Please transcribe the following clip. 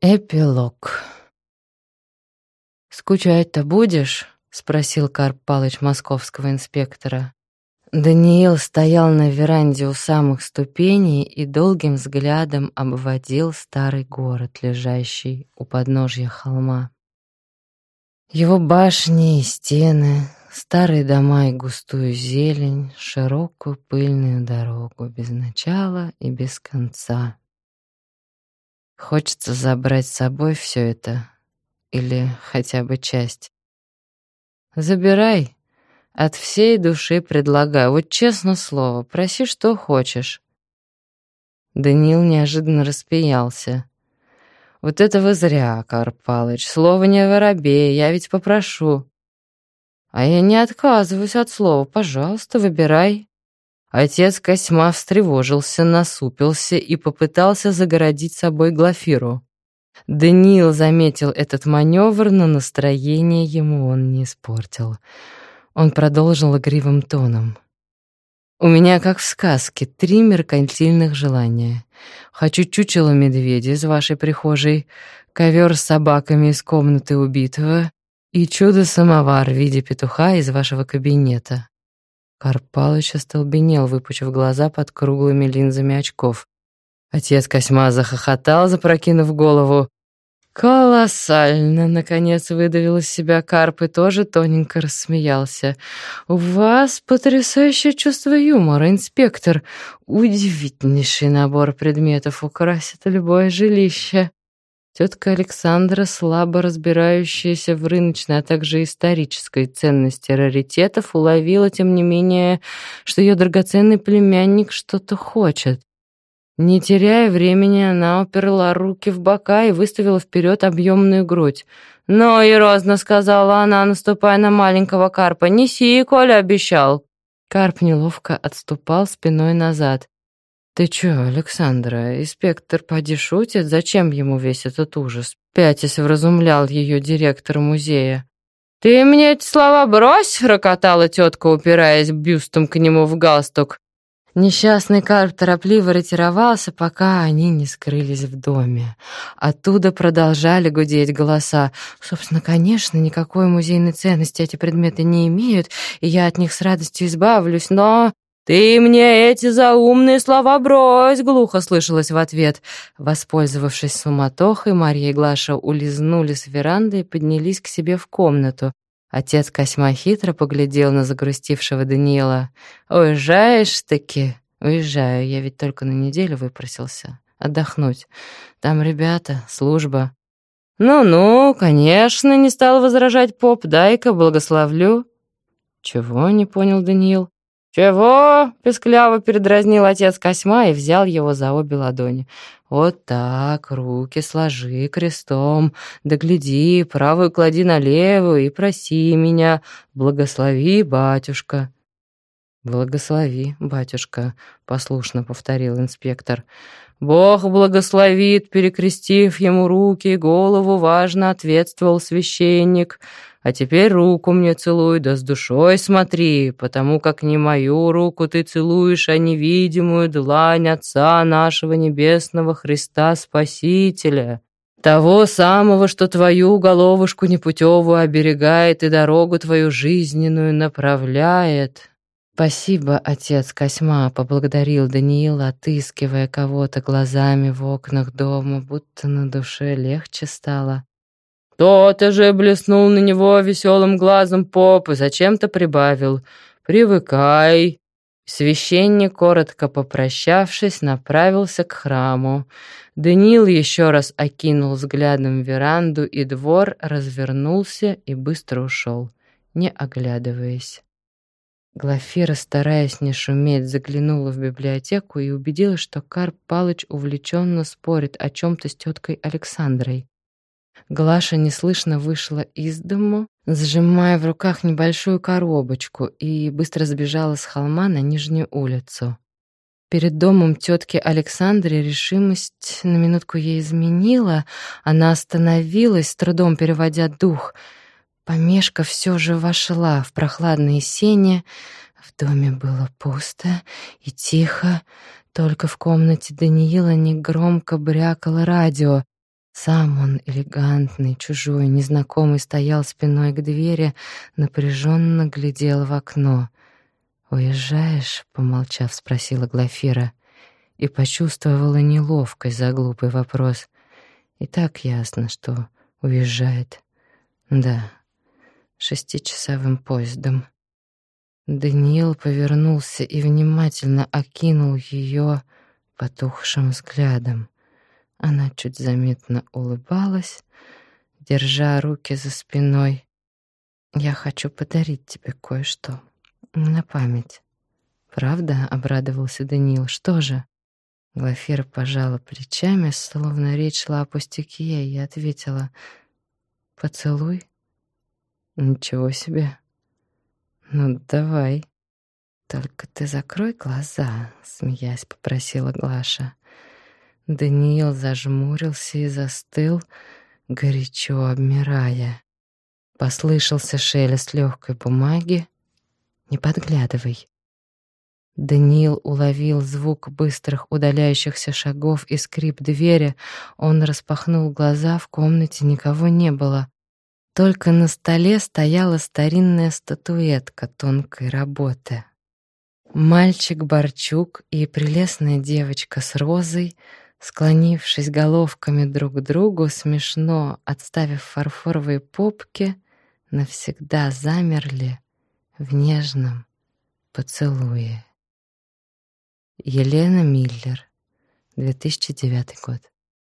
Эпилог. «Скучать-то будешь?» — спросил Карп Палыч московского инспектора. Даниил стоял на веранде у самых ступеней и долгим взглядом обводил старый город, лежащий у подножья холма. Его башни и стены, старые дома и густую зелень, широкую пыльную дорогу без начала и без конца. Хочется забрать с собой все это, или хотя бы часть. Забирай. От всей души предлагаю. Вот честно слово, проси, что хочешь. Даниил неожиданно распиялся. Вот это вы зря, Карп Палыч. Слово не воробей, я ведь попрошу. А я не отказываюсь от слова. Пожалуйста, выбирай. Отец Косьма встревожился, насупился и попытался загородить собой Глафиру. Даниил заметил этот маневр, но настроение ему он не испортил. Он продолжил игривым тоном. «У меня, как в сказке, три меркантильных желания. Хочу чучело медведя из вашей прихожей, ковер с собаками из комнаты убитого и чудо-самовар в виде петуха из вашего кабинета. Карпалыч остолбенел, выпучив глаза под круглыми линзами очков. Отец Косьма захохотал, запрокинув голову. «Колоссально!» — наконец выдавил из себя Карп и тоже тоненько рассмеялся. «У вас потрясающее чувство юмора, инспектор. Удивительнейший набор предметов украсит любое жилище». Тетка Александра, слабо разбирающаяся в рыночной, а также исторической ценности раритетов, уловила, тем не менее, что ее драгоценный племянник что-то хочет. Не теряя времени, она уперла руки в бока и выставила вперед объемную грудь. «Ну и розно», — сказала она, наступая на маленького карпа, — «неси, Коля обещал». Карп неловко отступал спиной назад. «Ты чё, Александра, инспектор поди шутит? Зачем ему весь этот ужас?» Пятясь вразумлял ее директор музея. «Ты мне эти слова брось!» — рокотала тетка, упираясь бюстом к нему в галстук. Несчастный Карп торопливо ретировался, пока они не скрылись в доме. Оттуда продолжали гудеть голоса. Собственно, конечно, никакой музейной ценности эти предметы не имеют, и я от них с радостью избавлюсь, но... «Ты мне эти заумные слова брось!» — глухо слышалось в ответ. Воспользовавшись суматохой, Марья и Глаша улизнули с веранды и поднялись к себе в комнату. Отец Косьма хитро поглядел на загрустившего Даниила. «Уезжаешь-таки?» «Уезжаю, я ведь только на неделю выпросился. Отдохнуть. Там ребята, служба». «Ну-ну, конечно», — не стал возражать поп. «Дай-ка благословлю». «Чего?» — не понял Даниил. «Чего?» — пескляво передразнил отец Косьма и взял его за обе ладони. «Вот так, руки сложи крестом, да гляди, правую клади на левую и проси меня, благослови, батюшка». «Благослови, батюшка», — послушно повторил инспектор. «Бог благословит», — перекрестив ему руки и голову, важно ответствовал священник — а теперь руку мне целуй, да с душой смотри, потому как не мою руку ты целуешь, а невидимую длань Отца нашего Небесного Христа Спасителя, того самого, что твою головушку непутевую оберегает и дорогу твою жизненную направляет». «Спасибо, отец Косьма», — поблагодарил Даниил, отыскивая кого-то глазами в окнах дома, будто на душе легче стало. То-то же блеснул на него веселым глазом поп и зачем-то прибавил «Привыкай». Священник, коротко попрощавшись, направился к храму. Даниил еще раз окинул взглядом веранду и двор, развернулся и быстро ушел, не оглядываясь. Глафира, стараясь не шуметь, заглянула в библиотеку и убедилась, что Карп Палыч увлеченно спорит о чем-то с теткой Александрой. Глаша неслышно вышла из дому, сжимая в руках небольшую коробочку, и быстро сбежала с холма на нижнюю улицу. Перед домом тетки Александры решимость на минутку ей изменила. Она остановилась, с трудом переводя дух. Помешка все же вошла в прохладные сени. В доме было пусто и тихо. Только в комнате Даниила негромко брякало радио. Сам он, элегантный, чужой, незнакомый, стоял спиной к двери, напряженно глядел в окно. «Уезжаешь?» — помолчав, спросила Глафира и почувствовала неловкость за глупый вопрос. И так ясно, что уезжает. Да, шестичасовым поездом. Даниил повернулся и внимательно окинул ее потухшим взглядом. Она чуть заметно улыбалась, держа руки за спиной. «Я хочу подарить тебе кое-что на память». «Правда?» — обрадовался Даниил. «Что же?» Глафира пожала плечами, словно речь шла о пустяке, и ответила «Поцелуй?» «Ничего себе!» «Ну, давай». «Только ты закрой глаза», — смеясь попросила Глаша. Даниил зажмурился и застыл, горячо обмирая. Послышался шелест легкой бумаги. «Не подглядывай». Даниил уловил звук быстрых удаляющихся шагов и скрип двери. Он распахнул глаза, в комнате никого не было. Только на столе стояла старинная статуэтка тонкой работы. Мальчик Борчук и прелестная девочка с розой склонившись головками друг к другу, смешно отставив фарфоровые попки, навсегда замерли в нежном поцелуе. Елена Миллер, 2009 год.